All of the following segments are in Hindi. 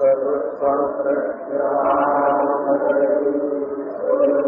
ब्रह्मानन्दाभिदीजाललितलहरिका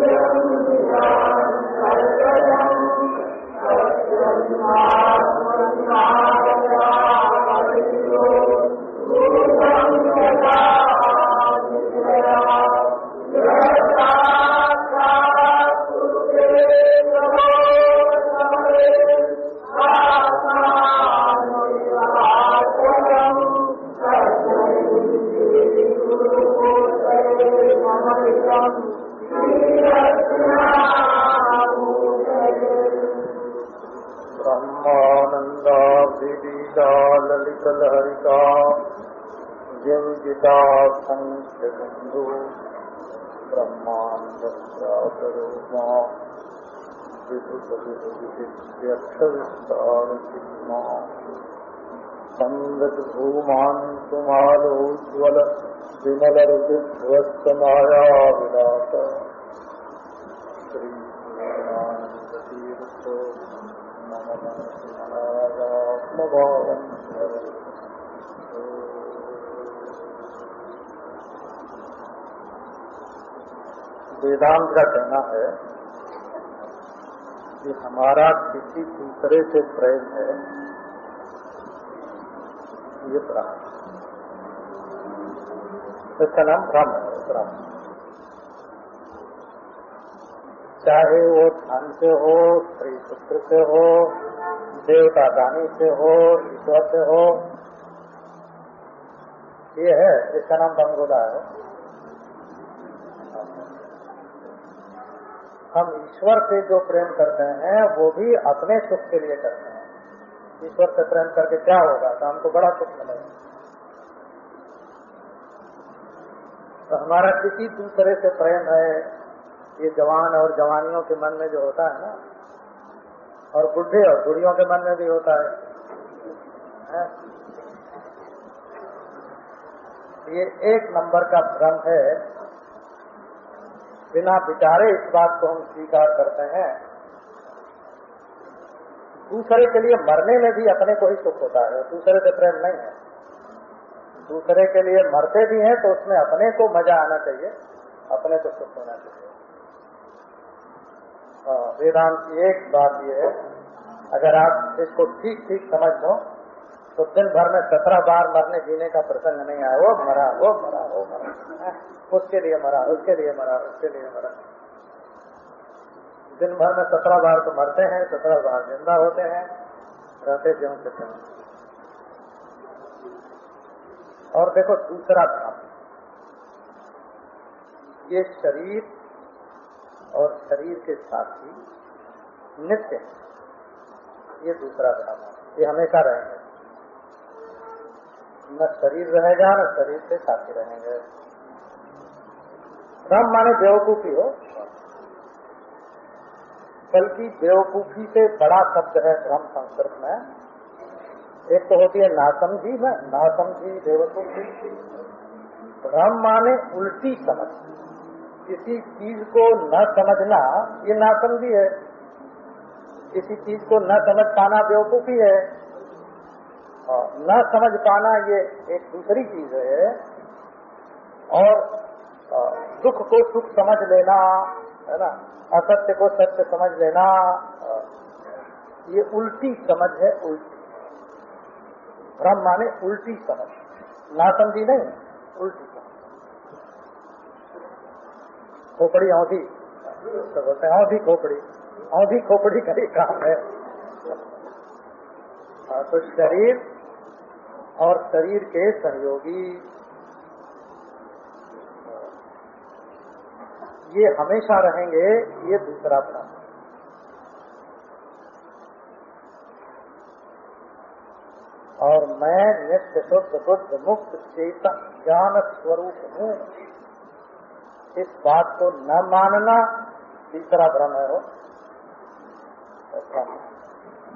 वेदांत का कहना है कि हमारा किसी दूसरे से प्रेम है, ये भ्रम इसका नाम भ्रम है भ्रम चाहे वो धन से हो, स्त्री पुत्र से हो देवता दानी से हो, ईश्वर से हो। ये है, इसका नाम भंगोदा है। हम ईश्वर से जो प्रेम करते हैं, वो भी अपने सुख के लिए करते हैं। ईश्वर से प्रेम करके क्या होगा? तो हमको बड़ा सुख मिलेगा। तो हमारा किसी दूसरे से प्रेम है, ये जवान और जवानियों के मन में जो होता है ना और बुढ़े और बुढ़ियों के मन में भी होता है, है? ये एक नंबर का भ्रम है। बिना विचारे इस बात को हम स्वीकार करते हैं। दूसरे के लिए मरने में भी अपने को ही सुख होता है। दूसरे से प्रेम नहीं है। दूसरे के लिए मरते भी हैं तो उसमें अपने को मज़ा आना चाहिए। अपने को सुख होना चाहिए। वेदांत की एक बात यह है, अगर आप इसको ठीक ठीक समझ लो तो दिन भर में सत्रह बार मरने जीने का प्रसंग नहीं आया, वो मरा वो मरा वो मरा। उसके लिए मरा, उसके लिए मरा, उसके लिए मरा। दिन भर में सत्रह बार तो मरते हैं, सत्रह बार ज़िंदा होते हैं, रहते ज्यों से और देखो, दूसरा भ्रम ये शरीर और शरीर के साथ ही नित्य ये दूसरा भ्रम है। ये हमेशा रहेंगे। न शरीर रहेगा, न शरीर से साथी रहेंगे। भ्रम माने बेवकूफ़ी हो। बल्कि बेवकूफ़ी से बड़ा शब्द है भ्रम संस्कृत में। एक तो होती है नासमझी में, नासमझी बेवकूफ़ी। भ्रम माने उल्टी समझ। किसी चीज़ को न समझना, ये नासमझी है। किसी चीज़ को न समझ पाना बेवकूफ़ी है। और न समझ पाना ये एक दूसरी चीज़ है। और सुख को सुख समझ लेना, है ना? असत्य को सत्य समझ लेना ये उल्टी समझ है, उल्टी। भ्रम माने उल्टी समझ। ना समझी नहीं, उल्टी समझ खोपड़ी औधी तो बोलते हैं औधी खोपड़ी। औधी खोपड़ी का ही काम है। तो शरीर और शरीर के सहयोगी। ये हमेशा रहेंगे, ये दूसरा भ्रम और मैं नित्य शुद्ध बुद्ध मुक्त चेतन ज्ञान स्वरूप हूँ। इस बात को न मानना तीसरा भ्रम है वो।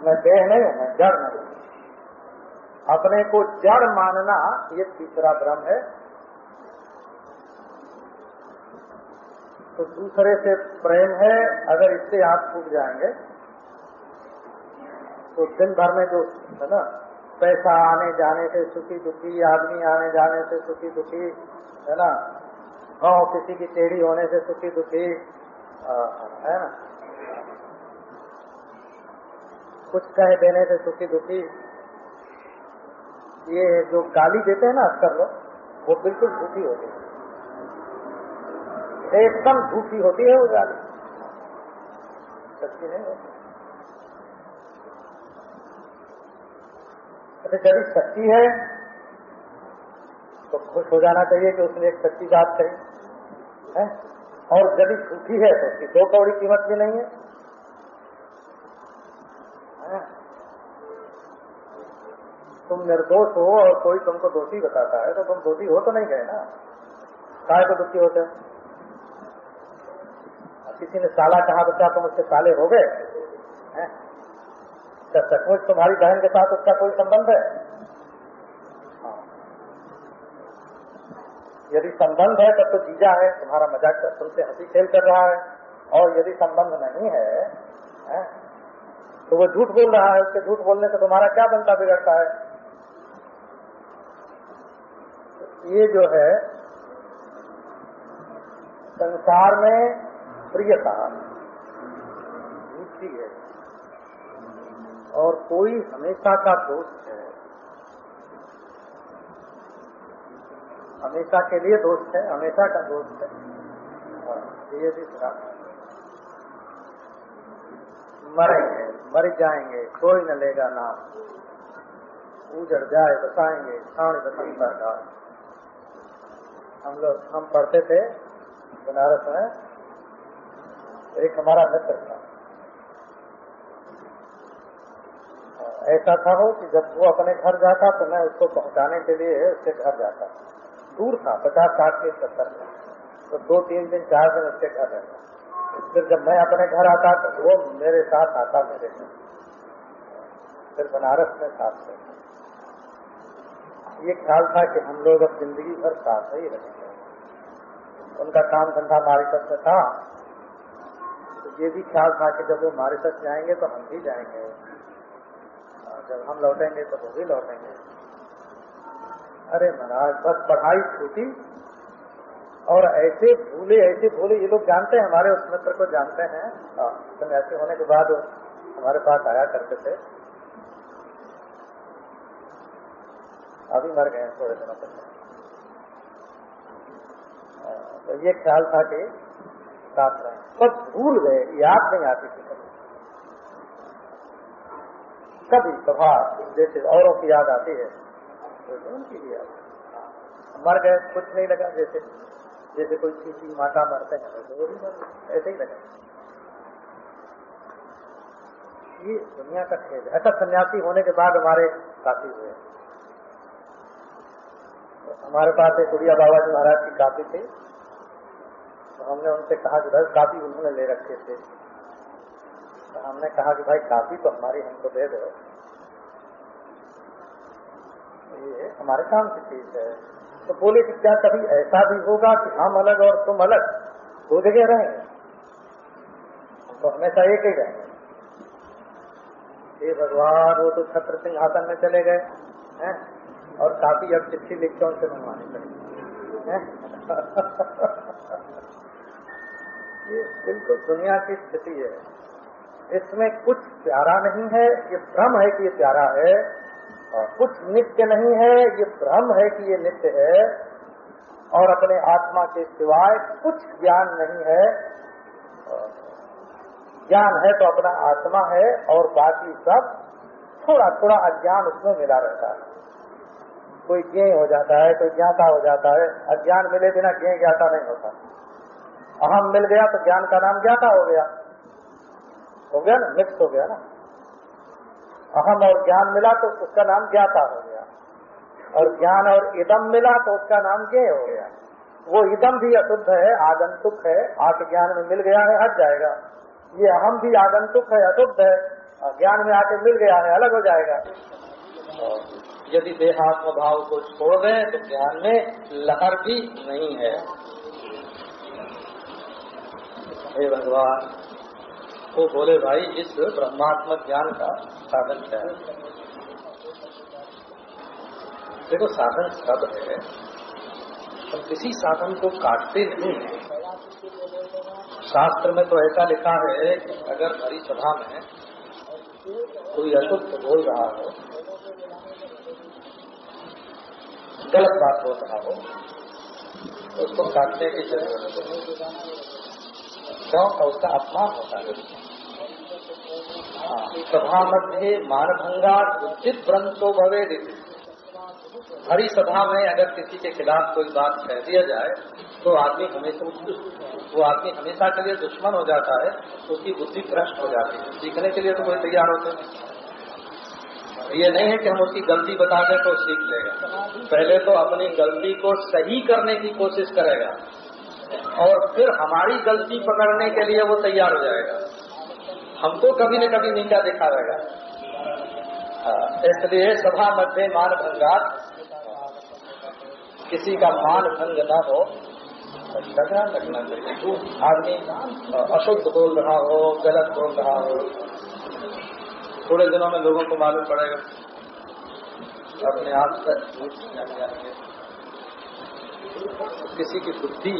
मैं देह नहीं हूँ मैं जड़ नहीं अपने को जड़ मानना ये तीसरा भ्रम है। तो दूसरे से प्रेम है, अगर इससे आप छूट जाएँगे तो दिन भर में जो, है ना, पैसा आने जाने से सुखी दुखी आदमी आने जाने से सुखी दुखी है ना गाँव किसी की टेढ़ी होने से सुखी दुखी है ना? कुछ कह देने से सुखी दुखी। ये जो गाली देते हैं ना अक्सर लोग, वो बिल्कुल झूठी होती है। एकदम झूठी होती है वो गाली। सच्ची नहीं होती। अच्छा जब सच्ची है तो खुश हो जाना चाहिए कि उसने एक सच्ची बात कही। है? और जब झूठी है तो उसकी दो कौड़ी कीमत भी नहीं है। तुम निर्दोष हो और कोई तुमको दोषी बताता है तो तुम दोषी हो तो नहीं गए ना। काय तो दुखी होते किसी ने साला कहा क्या तुम उससे साले हो गए? सचमुच तुम्हारी बहन के साथ उसका कोई संबंध हाँ। यदि संबंध है तब तो जीजा है तुम्हारा मज़ाक तुमसे हँसी खेल कर रहा है। और यदि संबंध नहीं है, है तो वो झूठ बोल रहा है उसके झूठ बोलने से तुम्हारा क्या बनता बिगड़ता है? ये जो है संसार में प्रियता झूठी है। और कोई हमेशा का दोस्त है हमेशा के लिए दोस्त है हमेशा का दोस्त है। हाँ, ये भी मरेंगे मर जाएँगे कोई न लेगा नाम। उजड़ जाए बसाएँगे क्षण बसंतर का हम लोग हम पढ़ते थे बनारस में एक हमारा मित्र था। ऐसा था वो कि जब वो अपने घर जाता तो मैं उसको पहुँचाने के लिए उसके घर जाता। दूर था, पचास साठ के सत्तर में। तो दो, तीन दिन चार दिन उसके घर रहता। फिर जब मैं अपने घर आता तो वो मेरे साथ आता मेरे घर। फिर बनारस में साथ थे ये ख्याल था कि हम लोग अब ज़िंदगी भर साथ ही रहेंगे उनका काम धंधा मारिसस में था। तो ये भी ख्याल था कि जब वो मारिसस जाएँगे तो हम भी जाएँगे। जब हम लौटेंगे तो वो भी लौटेंगे। अरे महाराज, बस पढ़ाई छूटी। और ऐसे भूले ऐसे भूले, ये लोग जानते हैं, हमारे उस मित्र को जानते हैं। ऐसे होने के बाद हमारे पास आया करते थे। अभी मर गए थोड़े दिनों तक। तो ये ख्याल था कि साथ रहे बस भूल गए, याद नहीं आती थी कभी। कभी सभा जैसे औरों की याद आती है। उनकी भी मर गए, कुछ नहीं लगा, जैसे जैसे कोई चीची माता मरते हैं तो वो भी मर ऐसे ही लगा। ये दुनिया का खेल है। ऐसा सन्यासी होने के बाद हमारे साथी हुए। हमारे पास एक उड़िया बाबा जी महाराज की काफ़ी थी। तो हमने उनसे कहा कि भाई कापी उन्होंने ले रखे थे। तो हमने कहा कि भाई, काफ़ी तो हमारी हमको दे दो। ये हमारे काम की चीज़ है। तो बोले कि क्या कभी ऐसा भी होगा कि हम अलग और तुम अलग? दो जगह रहेंगे। तो हमेशा एक ही रहेंगे। हे भगवान, वो तो छत्र सिंहासन में चले गए, हैं? और काफ़ी अब चिट्ठी लिख के उनसे पड़ेगी ये बिल्कुल दुनिया की स्थिति है। इसमें कुछ प्यारा नहीं है, ये भ्रम है कि ये प्यारा है। कुछ नित्य नहीं है, ये भ्रम है कि ये नित्य है, और अपने आत्मा के सिवाय कुछ ज्ञान नहीं है। ज्ञान है तो अपना आत्मा है, और बाकी सब थोड़ा थोड़ा अज्ञान उसमें मिला रहता है। कोई ज्ञ हो जाता है, कोई ज्ञाता हो जाता है। अज्ञान मिले बिना ज्ञ ज्ञाता नहीं होता। अहम मिल गया तो ज्ञान का नाम ज्ञाता हो गया। हो गया ना? मिक्स हो गया ना? अहम और ज्ञान मिला तो उसका नाम ज्ञाता हो गया। और ज्ञान और इदम मिला तो उसका नाम ज्ञ हो गया। वो इदम भी अशुद्ध है, आगंतुक है आके ज्ञान में मिल गया है, हट जाएगा। ये अहम भी आगंतुक है, अशुद्ध है ज्ञान में आके मिल गया है, अलग हो जाएगा। यदि देहात्म भाव को छोड़ दें तो ज्ञान में लहर भी नहीं है। हे भगवान वो बोले भाई इस ब्रह्मात्मक ज्ञान का साधन क्या है? देखो साधन सब है हम किसी साधन को काटते नहीं हैं। शास्त्र में तो ऐसा लिखा है कि अगर हरी सभा में कोई अशुद्ध बोल रहा हो गलत बात बोल रहा हो तो उसको काटने की ज़रूरत है। क्यों? उसका अपमान होता हाँ, सभा मध्य मानभंगा उचित ग्रंथो भवे हरी सभा में अगर किसी के खिलाफ कोई बात कह दिया जाए तो आदमी हमेशा वो आदमी हमेशा के लिए दुश्मन हो जाता है तो उसकी बुद्धि भ्रष्ट हो जाती है। सीखने के लिए तो कोई तैयार होते हैं ये नहीं है कि हम उसकी गलती बता दें तो सीख लेगा। पहले तो अपनी गलती को सही करने की कोशिश करेगा, और फिर हमारी गलती पकड़ने के लिए वो तैयार हो जाएगा। हमको कभी न कभी नीचा दिखा रहेगा हाँ, इसलिए सभा मध्य मान भंगार किसी का मान भंग न हो झगड़ा लगना चाहिए। आदमी अशुद्ध बोल रहा हो गलत बोल रहा हो। थोड़े दिनों में लोगों को मालूम पड़ेगा। अपने आप से किसी की बुद्धि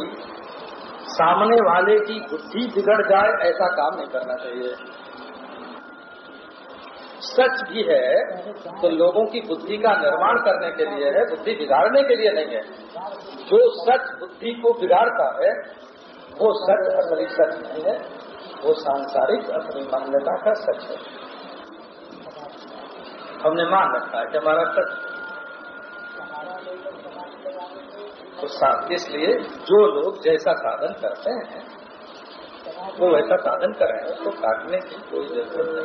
सामने वाले की बुद्धि बिगड़ जाए, ऐसा काम नहीं करना चाहिए। सच भी है तो लोगों की बुद्धि का निर्माण करने के लिए है, बुद्धि बिगाड़ने के लिए नहीं है। जो सच बुद्धि को बिगाड़ता है, वो सच असली सच नहीं है, वो सांसारिक अपनी मान्यता का सच है। हमने मान रखा है कि हमारा सच तो इसलिए जो लोग जैसा साधन करते हैं, वो वैसा साधन करें, उसको काटने की कोई ज़रूरत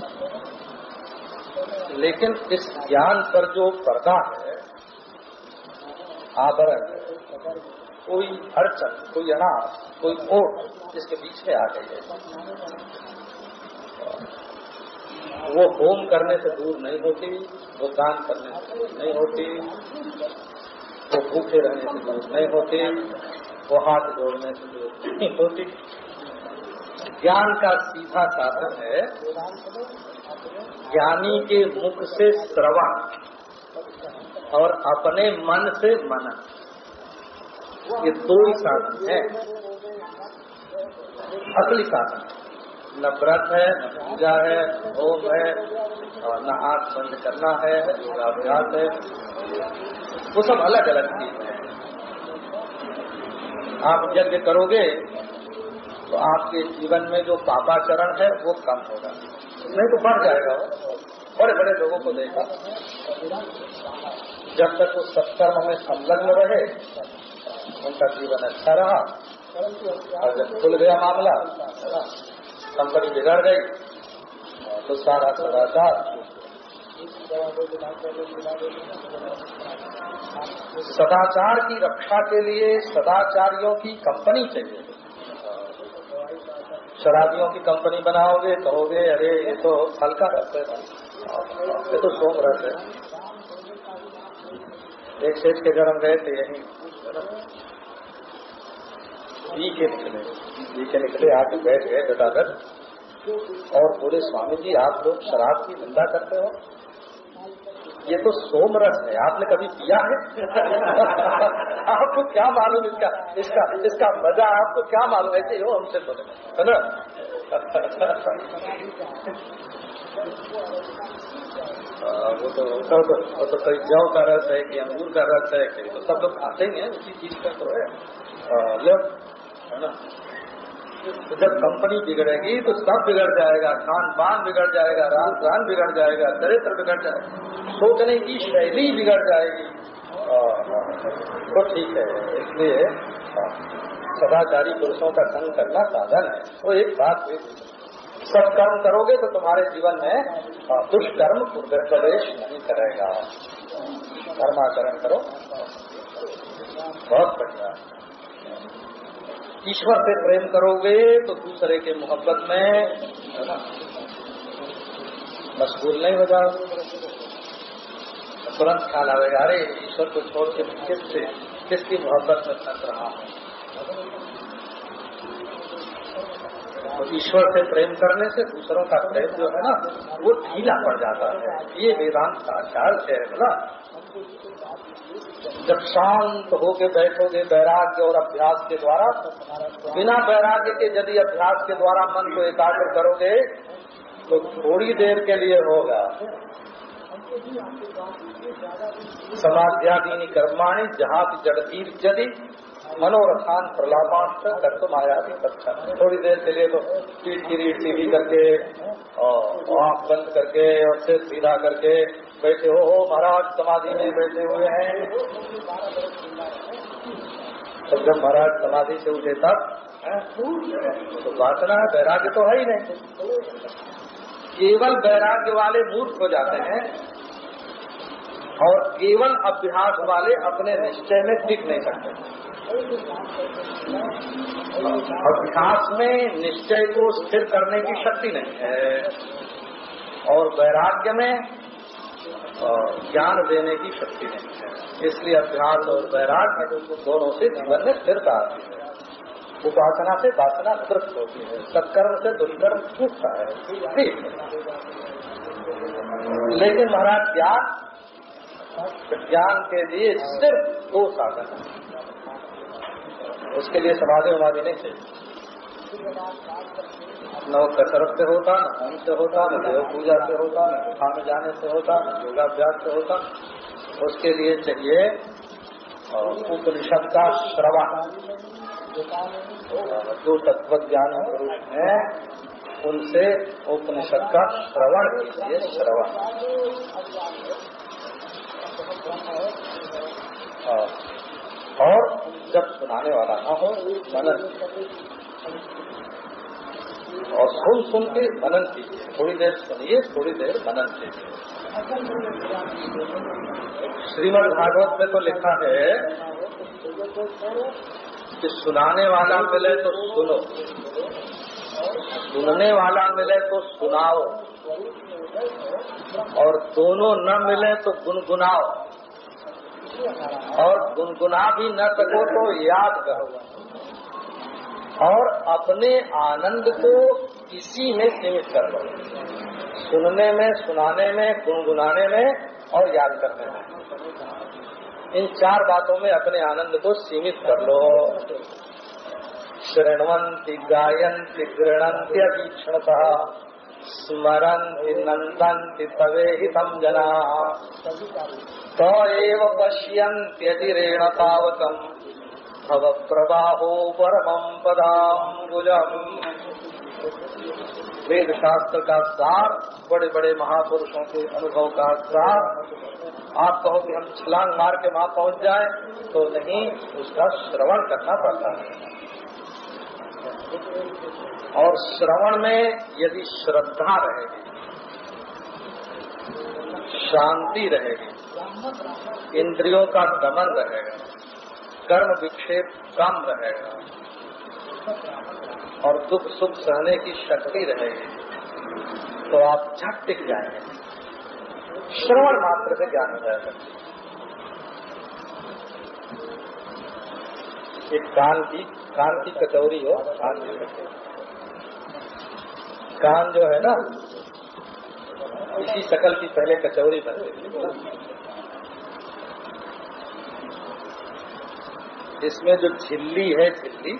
नहीं। लेकिन इस ज्ञान पर जो पर्दा है आवरण कोई अड़चन, कोई अनाज कोई ओट इसके बीच में आ गई है। वो होम करने से दूर नहीं होती, वो दान करने से दूर नहीं होती। वो भूखे रहने से दूर नहीं होती, वो हाथ जोड़ने से दूर नहीं होती। ज्ञान का सीधा साधन है, ज्ञानी के मुख से श्रवण और अपने मन से मनन। ये दो ही साधन है। असली साधन, न व्रत है, न पूजा है होम है, और न आँख बंद करना है, योगाभ्यास है। वो सब अलग अलग चीज़ है। आप यज्ञ करोगे तो आपके जीवन में जो पापाचरण है, वो कम होगा। नहीं तो बढ़ जाएगा वो। बड़े बड़े लोगों को देखा। जब तक वो सत्कर्म में संलग्न रहे, उनका जीवन अच्छा रहा। और जब खुल गया मामला कंपनी बिगड़ गई तो सारा सदाचार सदाचार की रक्षा के लिए सदाचारियों की कंपनी चाहिए। शराबियों की कंपनी बनाओगे, कहोगे, अरे, ये तो हल्का रस है। ये तो सोम रस है। एक सेठ के घर हम गए थे यही। पी के निकले। पी के निकले, आके बैठ गए गटागर और बोले, स्वामी जी, आप लोग शराब की निंदा करते हो? ये तो सोम रस है आपने कभी पिया है? आपको क्या मालूम इसका इसका इसका मज़ा आपको क्या मालूम? ऐसे हो हमसे बोले। है ना? वो तो वो तो, वो तो कई जौ का रस है कि अंगूर का रस है कि तो सब लोग खाते ही हैं उसी चीज़ का तो है लो। है ना? तो जब कंपनी बिगड़ेगी तो सब बिगड़ जाएगा। खान पान बिगड़ जाएगा, रान पान बिगड़ जाएगा चरित्र बिगड़ जाएगा। सोचने की शैली बिगड़ जाएगी। तो ठीक है। इसलिए सदाचारी पुरुषों का संग करना साधन है। वो एक बात हुई। सत्कर्म करोगे तो तुम्हारे जीवन में दुष्कर्म प्रवेश नहीं करेगा। कर्माचरण करो। बहुत बढ़िया। ईश्वर से प्रेम करोगे तो दूसरे के मोहब्बत में मशगूल नहीं हो जाओ। तुरंत ख्याल आएगा अरे, ईश्वर को छोड़ के किससे, किसकी मोहब्बत में फंस रहा हूँ? तो ईश्वर से प्रेम करने से दूसरों का प्रेम जो है ना, वो ढीला पड़ जाता है। ये वेदांत का ख्याल है, बोला। जब शांत होके बैठोगे वैराग्य और अभ्यास के द्वारा, बिना वैराग्य के यदि अभ्यास के द्वारा मन को एकाग्र करोगे तो थोड़ी देर के लिए होगा। समाध्यादीनी कर्माणी जहाँ भी जड़तीर यदि मनोरथान प्रलापांश कर तो माया भी अच्छा थोड़ी देर के लिए तो पीठ की रीढ़ सीधी करके और आँख बंद करके और सिर सीधा करके बैठे हो महाराज, समाधि में बैठे हुए हैं। तो जब महाराज समाधि से उठे तब तो वासना है, वैराग्य तो है ही नहीं। केवल वैराग्य वाले मूर्ख हो जाते हैं और केवल अभ्यास वाले अपने निश्चय में टिक नहीं सकते। अभ्यास में निश्चय को स्थिर करने की शक्ति नहीं है। और वैराग्य में ज्ञान देने की शक्ति नहीं है। इसलिए अभ्यास और वैराग्य दोनों से जीवन में स्थिरता आती है। उपासना से वासना तृप्त होती है। सत्कर्म से दुष्कर्म छूटता है। ठीक लेकिन महाराज, ज्ञान ज्ञान के लिए सिर्फ़ दो साधन है। उसके लिए समाधि उमाधि नहीं चाहिए। न वो कसरत से होता, न हम से होता, न देव पूजा से होता, न गुफा में जाने से होता, न योगाभ्यास से होता। उसके लिए चाहिए उपनिषद का श्रवण। जो तत्व ज्ञान है उनसे उपनिषद का श्रवण कीजिए, श्रवण। और जब सुनाने वाला ना हो, मनन। और सुन सुन के मनन कीजिए। थोड़ी देर सुनिए, थोड़ी देर मनन कीजिए। श्रीमद भागवत में तो लिखा है कि सुनाने वाला मिले तो सुनो। सुनने वाला मिले तो सुनाओ। और दोनों न मिले तो गुनगुनाओ। और गुनगुना भी न सको तो याद करो और अपने आनंद को इसी में सीमित कर लो। सुनने में, सुनाने में, गुनगुनाने में और याद करने में। इन चार बातों में अपने आनंद को सीमित कर लो। शृण्वंती गायंती गृणंती अभीक्षणता। स्मरन्ति, नन्दन्ति तवे हितम् जना। त एव पश्यन्त्यतिरेण भव प्रवाहो परमम् पदाम्बुजम्। वेद शास्त्र का सार बड़े बड़े महापुरुषों के अनुभव का सार। आप कहो कि हम छलांग मार के वहाँ पहुँच जाए तो नहीं उसका श्रवण करना पड़ता है। और श्रवण में यदि श्रद्धा रहेगी शांति रहेगी इंद्रियों का दमन रहेगा कर्म विक्षेप कम रहेगा। और दुख सुख सहने की शक्ति रहेगी। तो आप झट टिक जाएँगे। श्रवण मात्र से ज्ञान हो जाएगा। एक कान की कान की कचौरी हो, कान की कचौरी कान जो है ना, इसी शकल की पहले कचौरी बनती थी इसमें जो झिल्ली है झिल्ली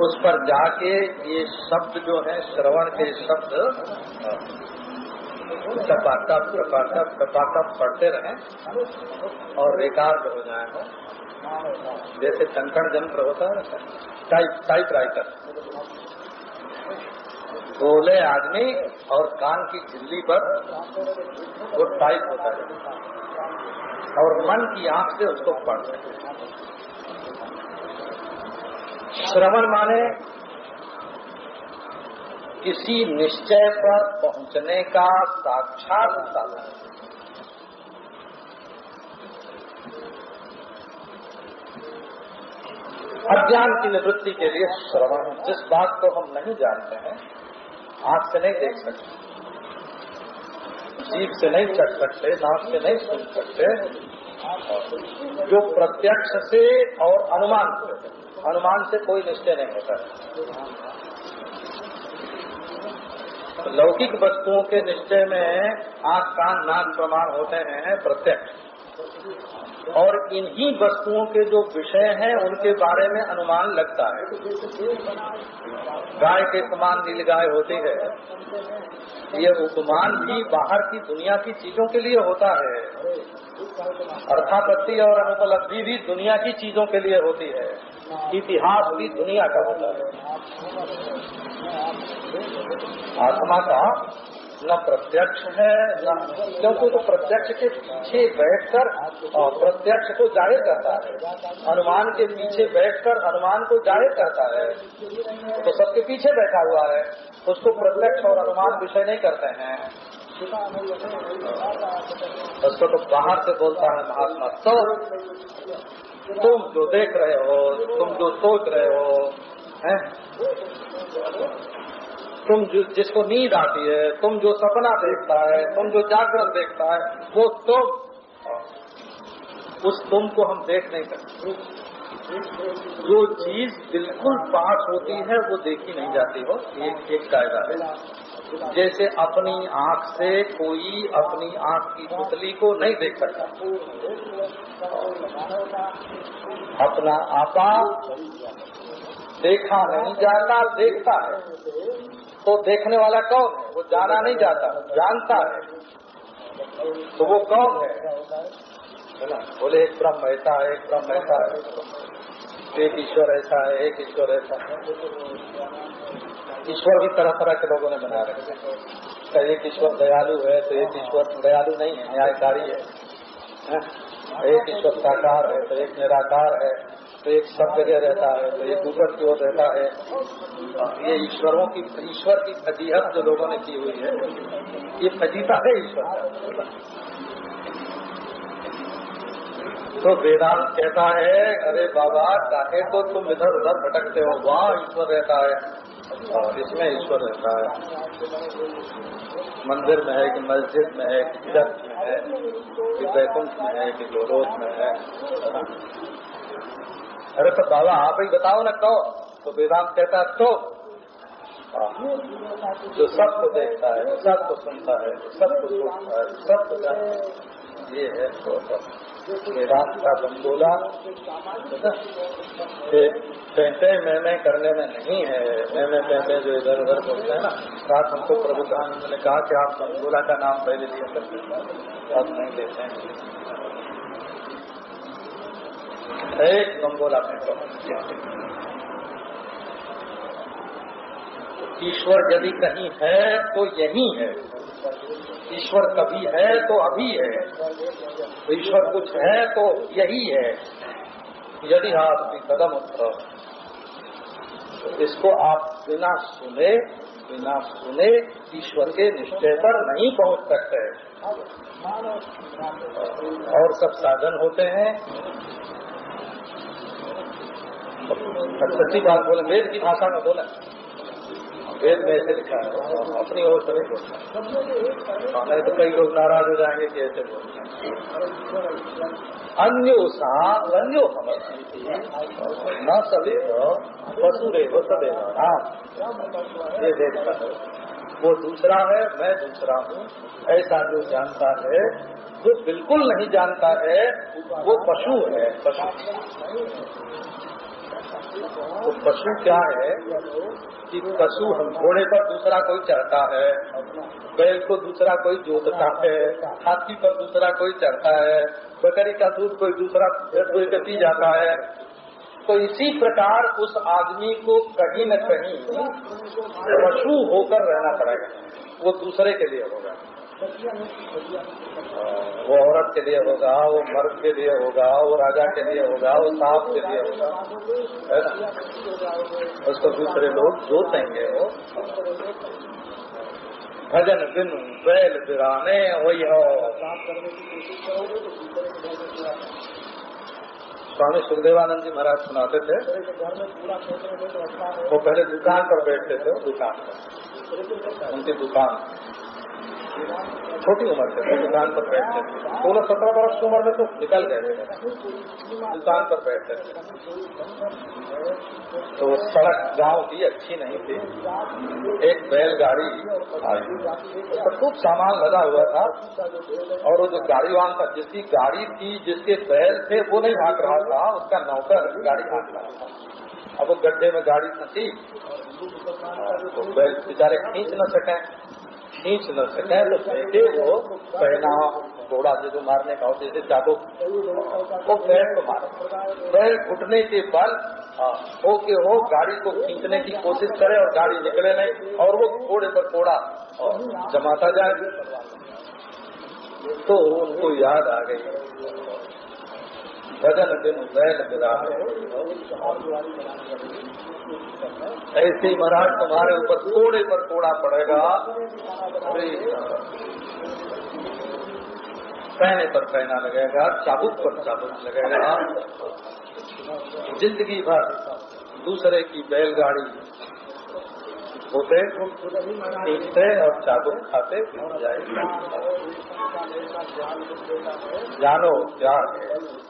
उस पर जाके ये शब्द जो है, श्रवण के शब्द टपाटप टपाटप टपाटप पढ़ते रहे और रेकार्ड हो जाए जैसे टंकण यंत्र होता है, टाइप टाइप राइटर। बोले आदमी और कान की झिल्ली पर वो टाइप होता है। और मन की आँख से उसको पढ़ सके। श्रवण माने किसी निश्चय पर पहुँचने का साक्षात साधन। अज्ञान की निवृत्ति के लिए श्रवण, जिस बात को हम नहीं जानते हैं, आँख से नहीं देख सकते। जीव से नहीं चढ़ सकते, नाक से नहीं सुन सकते। जो प्रत्यक्ष से और अनुमान से अनुमान से कोई निश्चय नहीं होता लौकिक वस्तुओं के निश्चय में आँख, कान, नाक, प्रमाण होते हैं प्रत्यक्ष। और इन्हीं वस्तुओं के जो विषय हैं, उनके बारे में अनुमान लगता है। गाय के समान नील गाय होती है। ये उपमान भी बाहर की दुनिया की चीज़ों के लिए होता है। अर्थापत्ति और अनुपलब्धि भी दुनिया की चीज़ों के लिए होती है। इतिहास भी दुनिया का होता है। आत्मा का न प्रत्यक्ष है, न क्योंकि तो प्रत्यक्ष के पीछे बैठकर प्रत्यक्ष को ज़ाहिर करता है। अनुमान के पीछे बैठकर अनुमान को ज़ाहिर करता है। तो सबके पीछे बैठा हुआ है। उसको प्रत्यक्ष और अनुमान विषय नहीं करते हैं। उसको तो बाहर से बोलता है, महात्मा तो तुम जो देख रहे हो, तुम जो सोच रहे हो, हैं? तुम जिसको नींद आती है, तुम जो सपना देखता है, तुम जो जागरण देखता है, वो तुम उस तुम को हम देख नहीं सकते। जो चीज़ बिल्कुल पास होती है, वो देखी नहीं जाती हो। एक एक कायदा है। जैसे अपनी आँख से कोई अपनी आँख की पुतली को नहीं देख सकता। अपना आपा देखा नहीं जाता, देखता है। तो देखने वाला कौन है? वो जाना नहीं जाता, जानता है। तो वो कौन है? ना? बोले, एक ब्रह्म, ऐसा है, एक ब्रह्म, ऐसा है। एक ईश्वर ऐसा है, एक ईश्वर ऐसा है। ईश्वर भी तरह तरह के लोगों ने बना रखे हैं। एक ईश्वर दयालु है तो एक ईश्वर दयालु नहीं है, न्यायकारी है? एक ईश्वर साकार है तो एक निराकार है। तो एक सब जगह रहता है तो एक ऊपर की ओर रहता है। ये ईश्वरों की, ईश्वर की फजीहत जो लोगों ने की हुई है, ये फजीता है ईश्वर। तो वेदांत कहता है, अरे बाबा चाहे तो तुम इधर उधर भटकते हो, वहाँ ईश्वर रहता है। और इसमें ईश्वर रहता है। मंदिर में है कि मस्जिद में है, कि चर्च में है, कि वैकुंठ में है, कि गोलोक में है। अरे तो बाबा, आप ही बताओ ना कहो तो वेदांत कहता है तो। जो सबको देखता है सबको सुनता है सबको सोचता है सबको जानता है, ये है तो वेदांत का बंदोला। कहते मैं मैं करने में नहीं है। मैं मैं कहते जो इधर उधर बोलते हैं ना, साथ हमको प्रभु ने कहा कि आप बंदोला का नाम पहले लिया करते अब नहीं लेते हैं। एक नंबर गंगोला ईश्वर यदि कहीं है तो यही है। ईश्वर कभी है तो अभी है। तो ईश्वर कुछ है तो यही है। यदि आप भी कदम उठो तो इसको आप बिना सुने बिना सुने ईश्वर के निश्चय पर नहीं पहुँच सकते। और सब साधन होते हैं। सच्ची बात बोले, वेद की भाषा में बोला। वेद में ऐसे लिखा है, अपनी ओर से बोलना नहीं तो कई लोग नाराज़ हो जाएँगे कि ऐसे बोलना अन्यो सा अन्यो न सदैव वसुदेव, सदैव। हाँ ये देखता है। वो दूसरा है, मैं दूसरा हूँ। ऐसा जो जानता है, जो बिल्कुल नहीं जानता है, वो पशु है, पशु। तो पशु क्या है कि पशु हम घोड़े पर दूसरा कोई चढ़ता है, बैल को दूसरा कोई जोतता है, हाथी पर दूसरा कोई चढ़ता है, बकरी का दूध कोई दूसरा पी जाता है। तो इसी प्रकार उस आदमी को कहीं न कहीं पशु होकर रहना पड़ेगा, वो दूसरे के लिए होगा। वो औरत के लिए होगा, वो मर्द के लिए होगा, वो राजा के लिए होगा, वो सांप के लिए होगा, है उसको दूसरे लोग जोतेंगे वो। भजन बिन बैल बिराने, वही हो। स्वामी सुखदेवानंद जी महाराज सुनाते थे। वो पहले दुकान पर बैठते थे दुकान पर। उनकी दुकान। छोटी उम्र से थे दुकान पर बैठते थे। सोलह सत्रह वर्ष की उम्र में तो निकल गए दुकान पर बैठते थे। तो सड़क गाँव की अच्छी नहीं थी। एक बैलगाड़ी आई। पर खूब सामान लगा हुआ था। और वो जो गाड़ी वाहन था, जिसकी गाड़ी थी, जिसके बैल थे, वो नहीं भाग रहा था। उसका नौकर गाड़ी भाग रहा था। अब वो गड्ढे में गाड़ी फंसी। तो बैल बेचारे खींच न सके। खींच न सके तो वो पहना घोड़ा जो मारने का हो, जैसे चादो वो बैल को मारे। बैल घुटने के बल, हो के हो, गाड़ी को खींचने की कोशिश करे और गाड़ी निकले नहीं, और वो घोड़े पर घोड़ा जमाता जाए। तो उनको याद आ गई। भजन दिन बैल गिरा ऐसे महाराज, तुम्हारे ऊपर कोड़े पर कोड़ा पड़ेगा। पहने पर पहना लगेगा, चाबुक पर चाबुक लगेगा। ज़िंदगी भर दूसरे की बैलगाड़ी होते पीटते और चाबुक खाते जाएगा जानो क्या है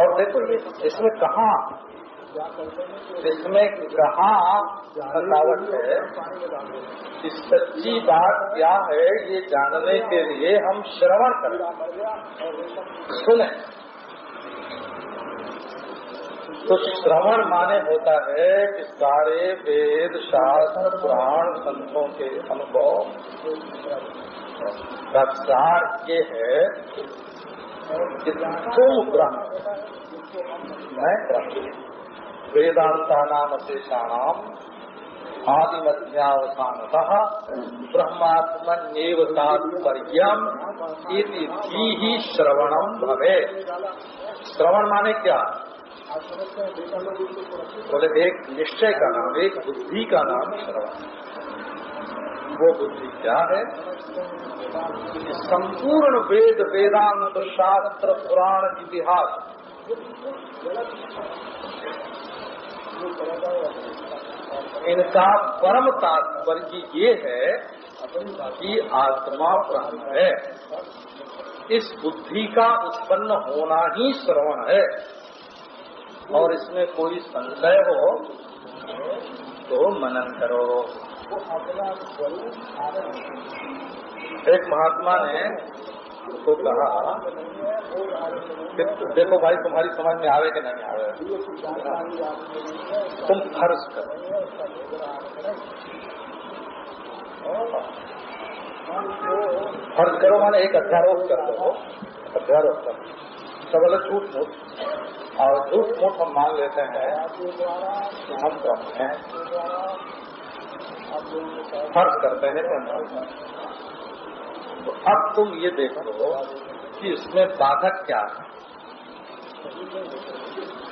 और देखो ये इसमें कहा इसमें कहा थकावट है। कि सच्ची बात क्या है, ये जानने के लिए हम श्रवण करें। सुने। तो श्रवण माने होता है कि सारे वेद, शास्त्र, पुराण संतों के अनुभव। का सार ये है कि तुम ब्रह्म मैं ब्रह्म वेदांता नाम शेषाणाम आदि मध्यावसानतः ब्रह्मात्मन्येव तात्पर्यम इति ही श्रवणम भवे श्रवण माने क्या? बोले, एक निश्चय का नाम, एक बुद्धि का नाम श्रवण वो बुद्धि क्या है? संपूर्ण वेद, वेदांत, शास्त्र, पुराण, इतिहास। इनका परम तात्पर्य ये है कि आत्मा ब्रह्म है। इस बुद्धि का उत्पन्न होना ही श्रवण है। और इसमें कोई संशय हो तो मनन करो। एक महात्मा ने उसको कहा देखो भाई, तुम्हारी समझ में आवे कि नहीं आवे? तुम फ़र्ज़ करो। फ़र्ज़ करो माने एक अध्यारोप कर दो। अध्यारोप कर सब अलग झूठ मूठ और झूठ मूठ हम मान लेते हैं कि हम ब्रह्म हैं। फ़र्ज़ करते हैं तो अब तुम ये देखो कि इसमें बाधक क्या है।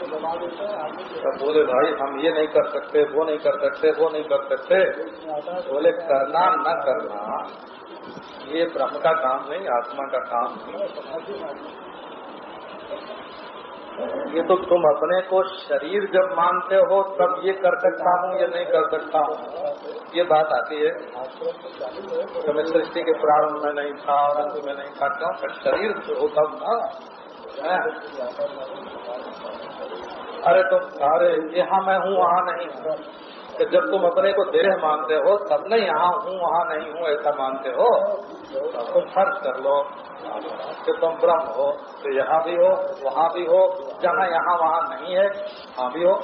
तो बोले, भाई, हम ये नहीं कर सकते, वो नहीं कर सकते, वो नहीं कर सकते। बोले, करना न करना, ये ब्रह्म का काम नहीं, आत्मा का काम नहीं। ये तो तुम अपने को शरीर जब मानते हो, तब ये कर सकता हूँ या नहीं कर सकता हूँ? ये बात आती है। तो मैं सृष्टि के प्रारंभ में नहीं था और अंत में नहीं था क्यों पर शरीर हो तब ना अरे तुम अरे यहाँ मैं हूँ, वहाँ नहीं। कि जब तुम अपने को देह मानते हो तब नहीं यहाँ हूँ वहाँ नहीं हूँ, ऐसा मानते हो तुम फ़र्ज़ कर लो। कि तुम ब्रह्म हो तो यहाँ भी हो, वहाँ भी हो, जहाँ यहाँ वहाँ नहीं है, वहाँ भी हो।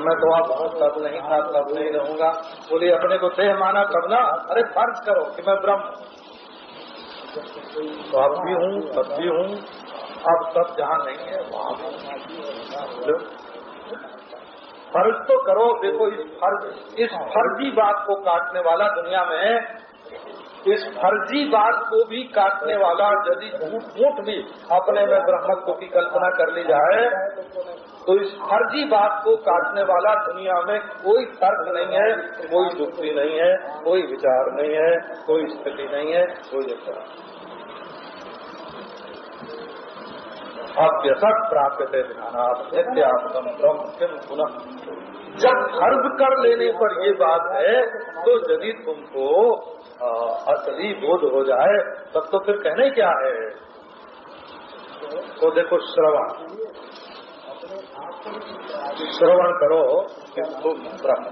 मैं तो आप बहुत तब नहीं था, तब नहीं रहूँगा। बोलिए, अपने को देह माना तब ना? अरे फ़र्ज़ करो कि मैं ब्रह्म तो अब भी हूँ, तब भी हूँ, अब तब जहाँ नहीं है, वहाँ भी फ़र्ज़ तो करो देखो इस फ़र्ज़ इस फर्जी बात को काटने वाला दुनिया में इस फर्जी बात को भी काटने वाला यदि झूठ मूठ भी अपने में ब्रह्मत्व की कल्पना कर ली जाए तो इस फर्जी बात को काटने वाला दुनिया में कोई तर्क नहीं है कोई युक्ति नहीं है कोई विचार नहीं है कोई स्थिति नहीं है कोई विचार अभ्यसक प्राप्त नित्यात्म ब्रह्म पुनः जब फ़र्ज़ कर लेने पर ये बात है तो यदि तुमको असली बोध हो जाए, तब तो फिर कहने क्या है? तो देखो, श्रवण। श्रवण करो कि तुम ब्रह्म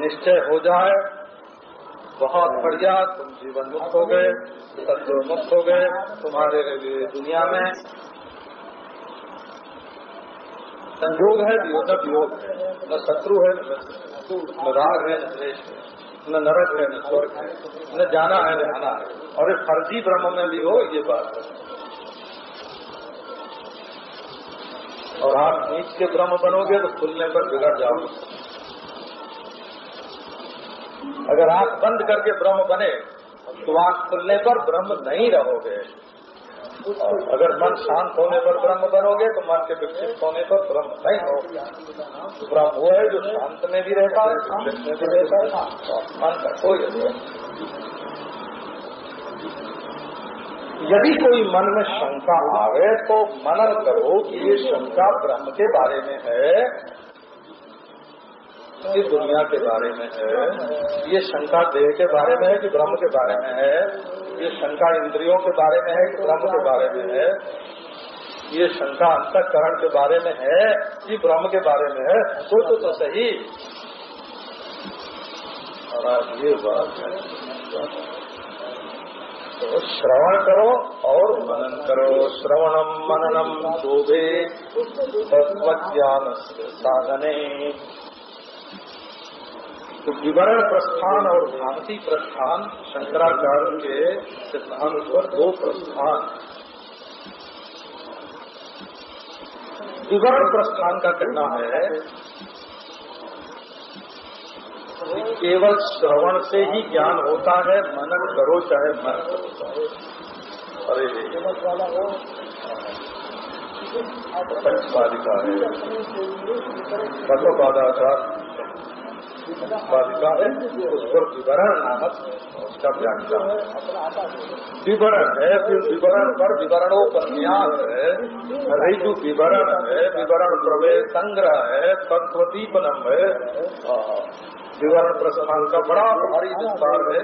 निश्चय हो जाए बहुत बढ़िया, तुम जीवन मुक्त हो गए सत्य मुक्त हो गए तुम्हारे लिए दुनिया में। संयोग है न वियोग है, न शत्रु है, न राग है, न द्वेश है, न नरक है, न स्वर्ग है, न जाना है, न आना है। और ये फर्जी ब्रह्म में भी हो, ये बात है। और आप नीच के ब्रह्म बनोगे तो खुलने पर बिगड़ जाओगे। अगर आँख बंद करके ब्रह्म बने तो आँख खुलने पर ब्रह्म नहीं रहोगे। अगर मन शांत होने पर ब्रह्म बनोगे तो मन के विकसित होने पर ब्रह्म नहीं हो तो ब्रह्म वो है जो शांत में भी रहता है शांत में भी रहता है मन का कोई यदि कोई मन में शंका आवे तो मनन करो कि ये शंका ब्रह्म के बारे में है। इस दुनिया के बारे में है ये शंका देह के बारे में है कि ब्रह्म के बारे में है? ये शंका इंद्रियों के बारे में है कि ब्रह्म के बारे में है? ये शंका अंतकरण के बारे में है कि ब्रह्म के बारे में है? तो, तो सही। और आज ये बात है तो श्रवण करो और मनन करो। श्रवणम मननम शोभे तत्व ज्ञान साधने। तो विवरण प्रस्थान और भ्रांति प्रस्थान शंकराचार्य के सिद्धांत पर दो प्रस्थान। विवरण प्रस्थान का कहना है, केवल श्रवण से ही ज्ञान होता है, मनन करो चाहे मन करो। अरे, पंचपादिका है। सर्वपादाचार है उस पर विवरण नामक उसका व्याख्या है। विवरण है, फिर विवरण पर विवरणोपन्यास है। ऋतु विवरण है, विवरण प्रवेश संग्रह है, तत्वदीपनम है। विवरण प्रस्थान का बड़ा भारी विस्तार है।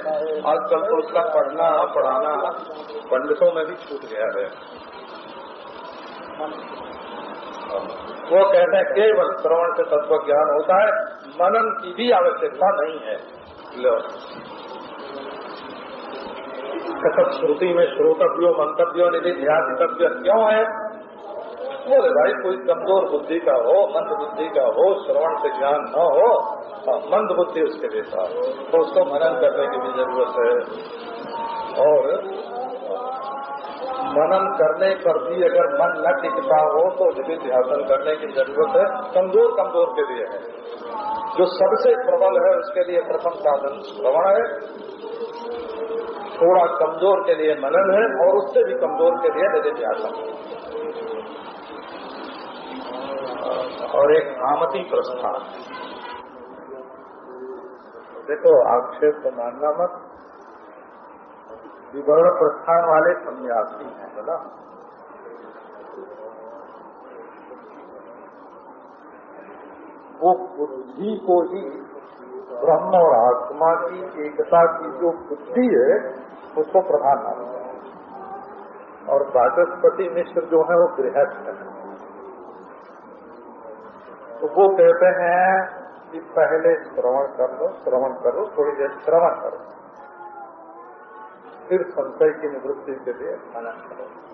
आजकल तो उसका पढ़ना, पढ़ाना पंडितों में भी छूट गया है। वो कहते हैं, केवल श्रवण से तत्व ज्ञान होता है मनन की भी आवश्यकता नहीं है। लो। कथक श्रुति में श्रोतव्यो मंतव्यो निधि ध्यातितव्य क्यों है? बोले भाई कोई कमज़ोर बुद्धि का हो मंद बुद्धि का हो श्रवण से ज्ञान न हो हाँ, मंद बुद्धि उसके देता तो उसको मनन करने की भी ज़रूरत है। और मनन करने पर भी अगर मन न टिकता हो तो निधि ध्यान करने की ज़रूरत है। कमज़ोर कमज़ोर के लिए है। जो सबसे प्रबल है, उसके लिए प्रथम साधन श्रवण है, थोड़ा कमज़ोर के लिए मनन है, और उससे भी कमज़ोर के लिए निधि ध्यान और एक आमती प्रस्थान देखो, आक्षेप तो मानना मत। विवरण प्रस्थान वाले सन्यासी हैं बोला वो बुद्धि को ही, ब्रह्म और आत्मा की एकता की जो बुद्धि है, उसको प्रधान हैं। और वाचस्पति मिश्र जो है, वो गृहस्थ है। तो वो कहते हैं कि पहले श्रवण कर लो, श्रवण करो, थोड़ी देर श्रवण करो। फिर संशय की निवृत्ति के लिए मनन करो।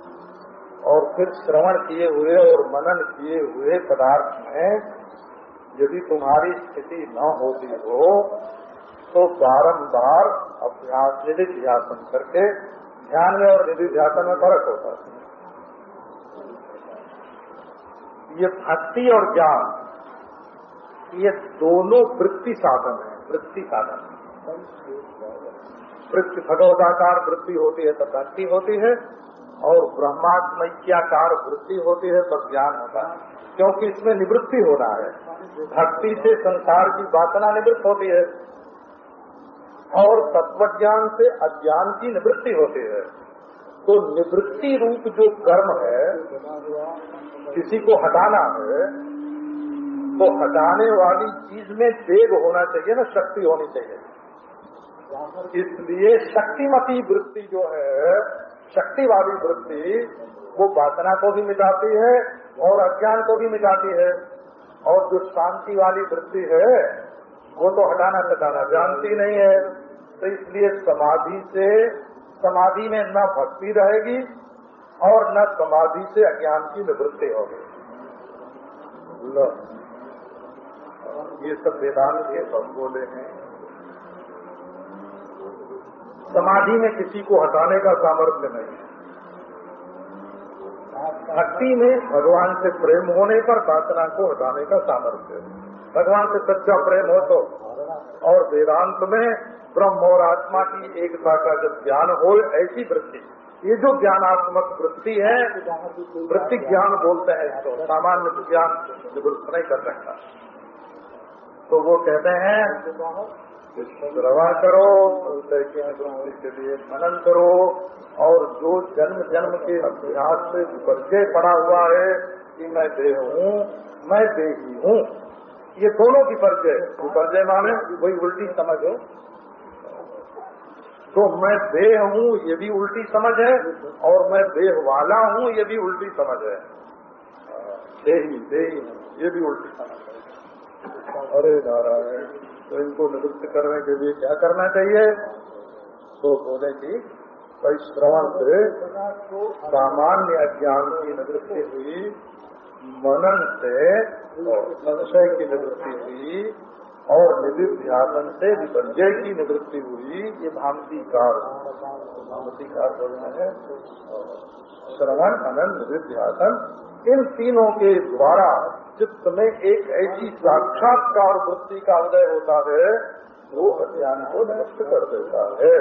और फिर श्रवण किए हुए और मनन किए हुए पदार्थ में यदि तुम्हारी स्थिति न होती हो तो बारंबार अभ्यास निधि ध्यान करके ध्यान में और निधि ध्यान में फ़र्क होता है। ये भक्ति और ज्ञान, ये दोनों वृत्ति साधन है, वृत्ति साधन। वृत्ति भगवदाकार वृत्ति होती है, तब भक्ति होती है, और ब्रह्मात्मक्याकार वृत्ति होती है, तब ज्ञान होता है। क्योंकि इसमें निवृत्ति होना है। भक्ति से संसार की वासना निवृत्त होती है। और तत्वज्ञान से अज्ञान की निवृत्ति होती है। तो निवृत्ति रूप जो कर्म है, किसी को हटाना है तो हटाने वाली चीज़ में वेग होना चाहिए ना, शक्ति होनी चाहिए। इसलिए शक्तिमती वृत्ति जो है शक्ति वाली वृत्ति, वो वासना को भी मिटाती है और अज्ञान को भी मिटाती है। और जो शांति वाली वृत्ति है, वो तो हटाना हटाना जानती नहीं है। तो इसलिए समाधि से, समाधि में न भक्ति रहेगी और न समाधि से अज्ञान की निवृत्ति होगी। ये सब वेदांत के सब बोले हैं। समाधि में किसी को हटाने का सामर्थ्य नहीं है। भक्ति में भगवान से प्रेम होने पर वासना को हटाने का सामर्थ्य भगवान से सच्चा प्रेम हो तो और वेदांत में ब्रह्म और आत्मा की एकता का जब ज्ञान हो, ऐसी वृत्ति। ये जो ज्ञानात्मक वृत्ति है, वृत्ति ज्ञान बोलते हैं इसको। सामान्य ज्ञान निवृत्त नहीं कर सकता। तो वो कहते हैं श्रवण करो के लिए मनन करो। और जो जन्म जन्म के अभ्यास से विपर्जय पड़ा हुआ है कि मैं देह हूँ, मैं देही हूँ, ये दोनों विपर्जय विपर्जय माने वही उल्टी समझ हो। तो मैं देह हूँ, ये भी उल्टी समझ है, और मैं देह वाला हूँ, ये भी उल्टी समझ है। देही देही ये भी उल्टी समझ है। अरे नारायण। तो इनको निवृत्त करने के लिए क्या करना चाहिए? तो बोले की श्रवण से सामान्य अज्ञान की निवृत्ति हुई, मनन से संशय की निवृत्ति हुई। और निधिध्यासन से विपर्जय की निवृत्ति हुई, ये भांति कार भामती कार बोलना है। श्रवण अनंत निधिध्यासन इन तीनों के द्वारा चित्त में एक ऐसी साक्षात्कार वृत्ति का उदय होता है वो अज्ञान को नष्ट कर देता है।